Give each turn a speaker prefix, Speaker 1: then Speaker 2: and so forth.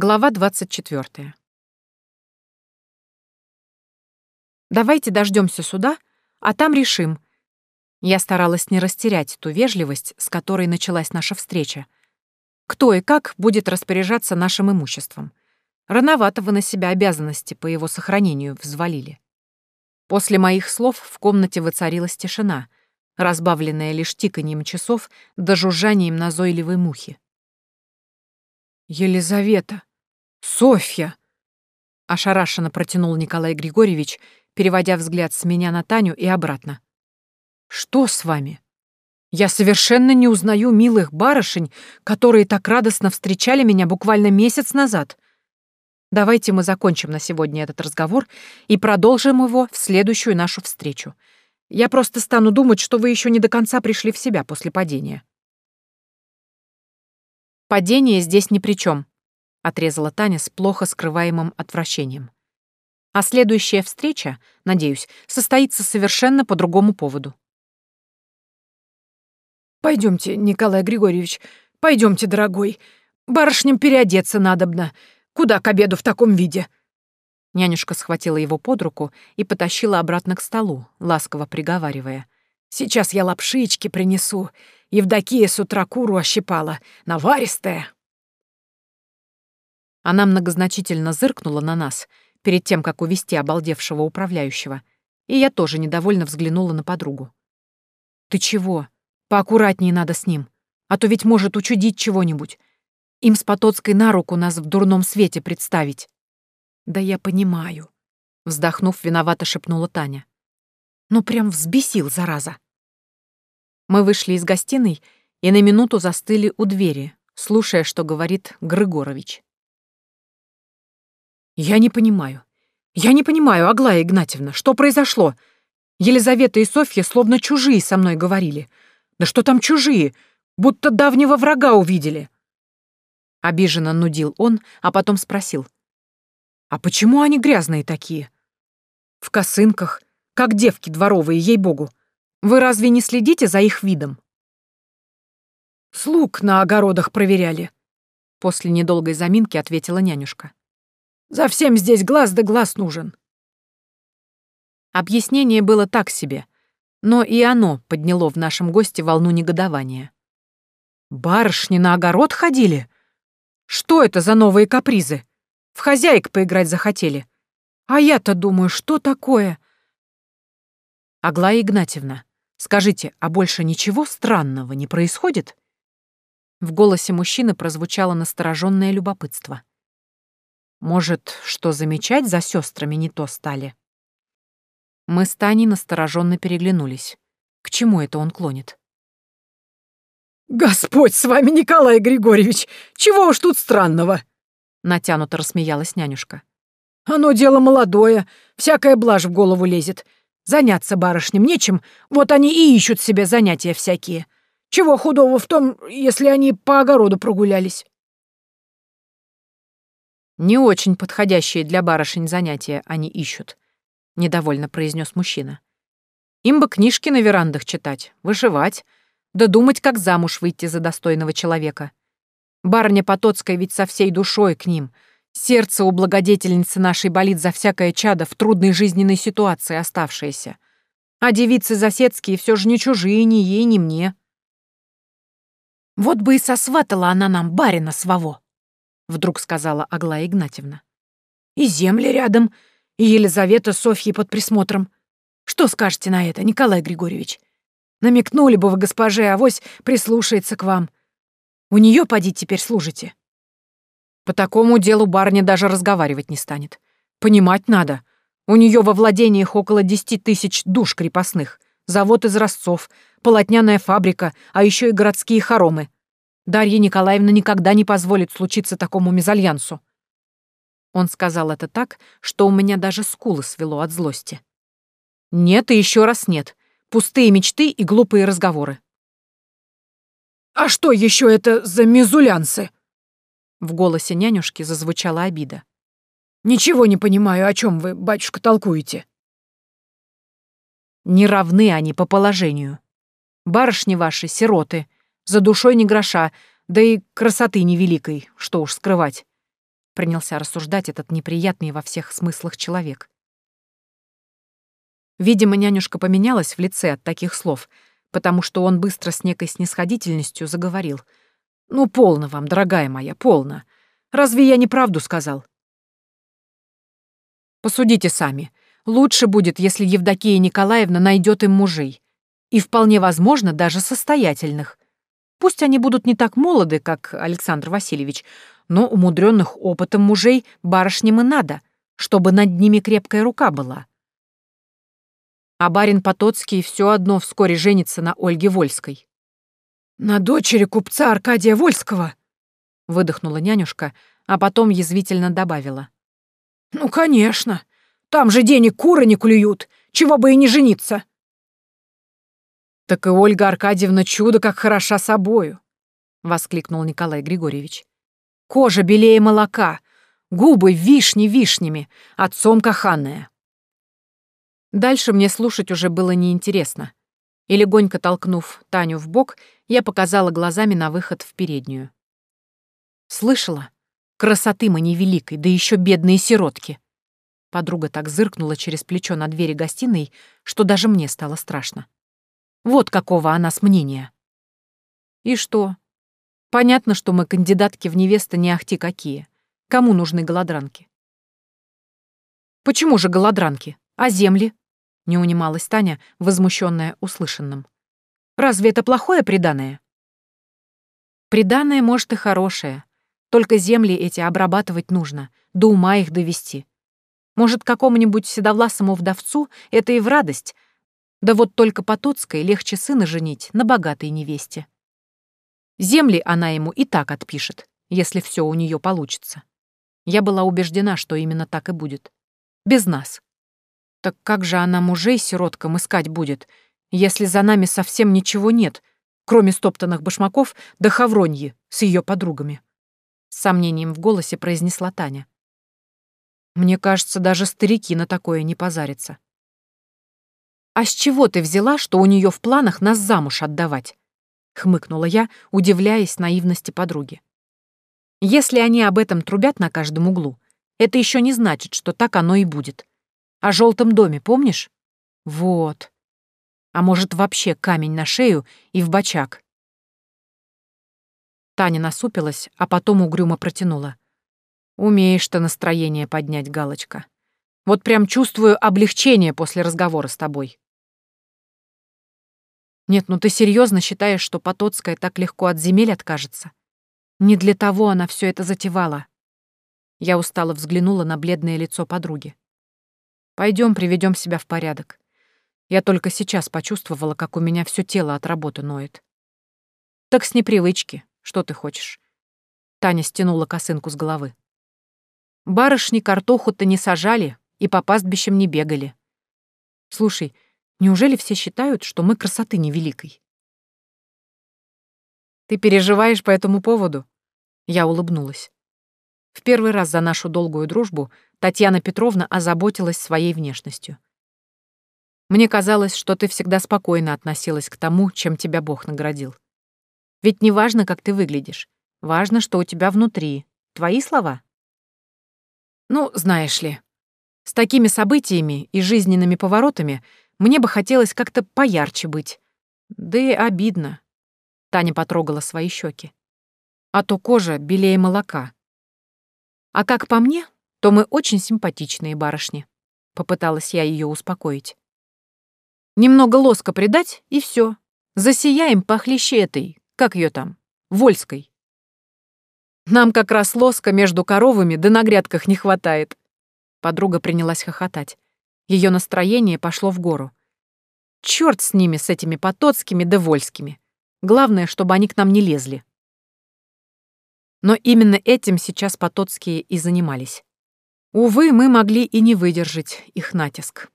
Speaker 1: Глава 24. Давайте дождемся суда, а там решим. Я старалась не растерять ту вежливость, с которой началась наша встреча. Кто и как будет распоряжаться нашим имуществом? Рановато вы на себя обязанности по его сохранению взвалили. После моих слов в комнате воцарилась тишина, разбавленная лишь тиканьем часов да жужжанием назойливой мухи.
Speaker 2: «Елизавета! Софья!» Ошарашенно протянул Николай Григорьевич, переводя взгляд с меня на Таню и обратно. «Что с вами? Я совершенно не узнаю милых барышень, которые так радостно встречали меня буквально месяц назад. Давайте мы закончим на сегодня этот разговор и продолжим его в следующую нашу встречу. Я просто стану думать, что вы еще не до конца пришли в себя после падения».
Speaker 1: «Падение здесь ни при чем», — отрезала Таня с плохо скрываемым отвращением. «А следующая встреча, надеюсь, состоится совершенно по другому поводу».
Speaker 2: Пойдемте, Николай Григорьевич, пойдемте, дорогой. Барышням переодеться надобно. Куда к обеду в таком виде?»
Speaker 1: Нянюшка схватила его под руку и потащила обратно к столу, ласково приговаривая.
Speaker 2: «Сейчас я лапшички принесу. Евдокия с утра куру ощипала. Наваристая!»
Speaker 1: Она многозначительно зыркнула на нас перед тем, как увести обалдевшего управляющего, и я тоже недовольно взглянула на подругу. «Ты чего? Поаккуратнее надо с ним, а то ведь может учудить чего-нибудь. Им с Потоцкой на руку нас в дурном свете представить». «Да я понимаю», — вздохнув, виновато шепнула Таня. «Ну прям взбесил, зараза». Мы вышли из гостиной и на минуту застыли у двери, слушая, что говорит Григорович. «Я не понимаю. Я не понимаю, Аглая Игнатьевна, что произошло? Елизавета и Софья словно чужие со мной говорили. Да что там чужие? Будто давнего врага увидели». Обиженно нудил он, а потом спросил. «А почему они грязные такие?» «В косынках, как девки дворовые, ей-богу. Вы разве не следите за их видом?»
Speaker 2: «Слуг на огородах проверяли», — после недолгой заминки ответила нянюшка. «За всем здесь глаз да глаз нужен».
Speaker 1: Объяснение было так себе, но и оно подняло в нашем госте волну негодования. «Барышни на огород ходили? Что это за новые капризы? В хозяек поиграть захотели? А я-то думаю, что такое?» «Аглая Игнатьевна, Скажите, а больше ничего странного не происходит?» В голосе мужчины прозвучало настороженное любопытство. «Может, что замечать за сестрами не то стали?» Мы с Таней настороженно переглянулись. К чему это он клонит?
Speaker 2: «Господь с вами, Николай Григорьевич! Чего уж тут странного?»
Speaker 1: Натянуто рассмеялась нянюшка.
Speaker 2: «Оно дело молодое, всякая блажь в голову лезет. Заняться барышням нечем, вот они и ищут себе занятия всякие. Чего худого в том, если они по огороду прогулялись?»
Speaker 1: «Не очень подходящие для барышень занятия они ищут», — недовольно произнес мужчина. «Им бы книжки на верандах читать, вышивать, да думать, как замуж выйти за достойного человека. Барыня Потоцкая ведь со всей душой к ним — Сердце у благодетельницы нашей болит за всякое чадо в трудной жизненной ситуации оставшееся. А девицы заседские все же не чужие ни ей, ни мне. «Вот бы и сосватала она нам барина своего», — вдруг сказала Аглая Игнатьевна. «И земли рядом, и Елизавета с под присмотром. Что скажете на это, Николай Григорьевич? Намекнули бы вы госпоже, авось прислушается к вам. У нее поди теперь служите». По такому делу барыня даже разговаривать не станет. Понимать надо. У нее во владениях около десяти тысяч душ крепостных, завод из ростцов, полотняная фабрика, а еще и городские хоромы. Дарья Николаевна никогда не позволит случиться такому мезальянсу. Он сказал это так, что у меня даже скулы свело от злости. Нет и еще раз нет. Пустые мечты и глупые разговоры.
Speaker 2: «А что еще это за мезулянцы?»
Speaker 1: В голосе нянюшки зазвучала обида.
Speaker 2: «Ничего не понимаю, о чем вы, батюшка, толкуете».
Speaker 1: «Не равны они по положению. Барышни ваши — сироты, за душой не гроша, да и красоты невеликой, что уж скрывать.
Speaker 2: принялся рассуждать этот неприятный во всех смыслах человек. Видимо, нянюшка поменялась в лице от таких слов, потому что он быстро с некой снисходительностью заговорил. «Ну, полно вам, дорогая моя, полно. Разве я неправду сказал?» «Посудите сами. Лучше будет, если Евдокия Николаевна найдет им мужей. И вполне возможно, даже состоятельных. Пусть они будут не так молоды, как Александр Васильевич, но умудренных опытом мужей барышням и надо, чтобы над ними крепкая рука была. А барин Потоцкий все одно вскоре женится на Ольге Вольской.
Speaker 1: «На дочери купца Аркадия Вольского!» — выдохнула нянюшка, а потом язвительно добавила. «Ну, конечно! Там же денег куры не клюют, чего бы и не жениться!»
Speaker 2: «Так и Ольга Аркадьевна чудо как хороша собою!» — воскликнул Николай Григорьевич. «Кожа белее молока, губы вишни вишнями, отцом каханная. Дальше мне слушать уже было неинтересно. И легонько толкнув Таню в бок, я показала глазами на выход в переднюю. «Слышала? Красоты мы невеликой, да еще бедные сиротки!» Подруга так зыркнула через плечо на двери гостиной, что даже мне стало страшно. Вот какого она с мнения. И что? Понятно, что мы кандидатки в невесты не ахти какие. Кому нужны голодранки? Почему же голодранки? А земли? Не унималась Таня, возмущенная услышанным. «Разве это плохое преданное?» «Преданное, может, и хорошее. Только земли эти обрабатывать нужно, до ума их довести. Может, какому-нибудь седовласому вдовцу это и в радость, да вот только Потоцкой легче сына женить на богатой невесте. Земли она ему и так отпишет, если все у нее получится. Я была убеждена, что именно так и будет. Без нас. Так как же она мужей сироткам искать будет, если за нами совсем ничего нет, кроме стоптанных башмаков да хавроньи с ее подругами? С сомнением в голосе произнесла Таня. Мне кажется, даже старики на такое не позарятся. «А с чего ты взяла, что у нее в планах нас замуж отдавать?» — хмыкнула я, удивляясь наивности подруги. «Если они об этом трубят на каждом углу, это еще не значит, что так оно и будет. О желтом доме помнишь? Вот. А может, вообще камень на шею и в бочак? Таня насупилась, а потом угрюмо протянула. Умеешь ты настроение поднять, Галочка. Вот прям чувствую облегчение после разговора с тобой. Нет, ну ты серьезно считаешь, что Потоцкая так легко от земель откажется? Не для того она все это затевала. Я устало взглянула на бледное лицо подруги. Пойдем, приведем себя в порядок. Я только сейчас почувствовала, как у меня все тело от работы ноет. Так с непривычки. Что ты хочешь? Таня стянула косынку с головы. Барышни картоху-то не сажали и по пастбищам не бегали. Слушай, неужели все считают, что мы красоты невеликой? Ты переживаешь по этому поводу? Я улыбнулась. В первый раз за нашу долгую дружбу Татьяна Петровна озаботилась своей внешностью. Мне казалось, что ты всегда спокойно относилась к тому, чем тебя Бог наградил. Ведь не важно, как ты выглядишь. Важно, что у тебя внутри. Твои слова? Ну, знаешь ли, с такими событиями и жизненными поворотами мне бы хотелось как-то поярче быть. Да и обидно. Таня потрогала свои щеки. А то кожа белее молока. А как по мне, то мы очень симпатичные барышни. Попыталась я ее успокоить. Немного лоска придать, и все. Засияем похлеще этой, как ее там, Вольской. Нам как раз лоска между коровами да на грядках не хватает. Подруга принялась хохотать. Ее настроение пошло в гору. Черт с ними, с этими потоцкими да. Главное, чтобы они к нам не лезли. Но именно этим сейчас потоцкие и занимались. Увы, мы могли и не выдержать их натиск.